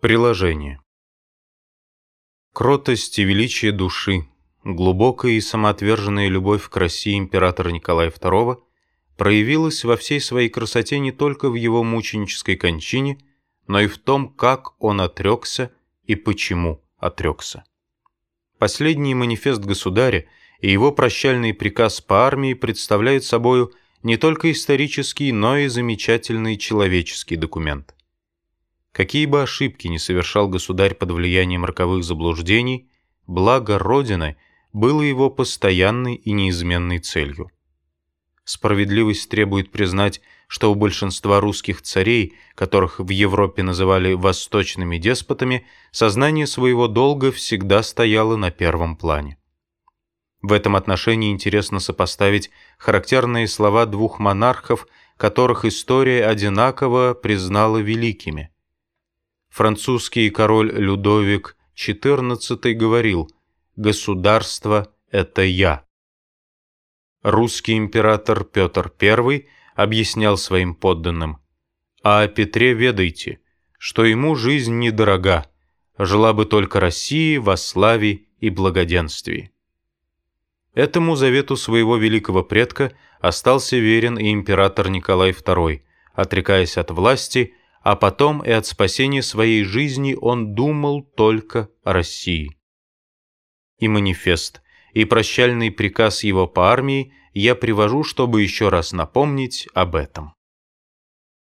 Приложение. Кротость и величие души, глубокая и самоотверженная любовь к России императора Николая II проявилась во всей своей красоте не только в его мученической кончине, но и в том, как он отрекся и почему отрекся. Последний манифест государя и его прощальный приказ по армии представляют собою не только исторический, но и замечательный человеческий документ. Какие бы ошибки ни совершал государь под влиянием роковых заблуждений, благо Родины было его постоянной и неизменной целью. Справедливость требует признать, что у большинства русских царей, которых в Европе называли восточными деспотами, сознание своего долга всегда стояло на первом плане. В этом отношении интересно сопоставить характерные слова двух монархов, которых история одинаково признала великими – французский король Людовик XIV говорил «Государство – это я». Русский император Петр I объяснял своим подданным «А о Петре ведайте, что ему жизнь недорога, жила бы только России во славе и благоденствии». Этому завету своего великого предка остался верен и император Николай II, отрекаясь от власти – а потом и от спасения своей жизни он думал только о России. И манифест, и прощальный приказ его по армии я привожу, чтобы еще раз напомнить об этом.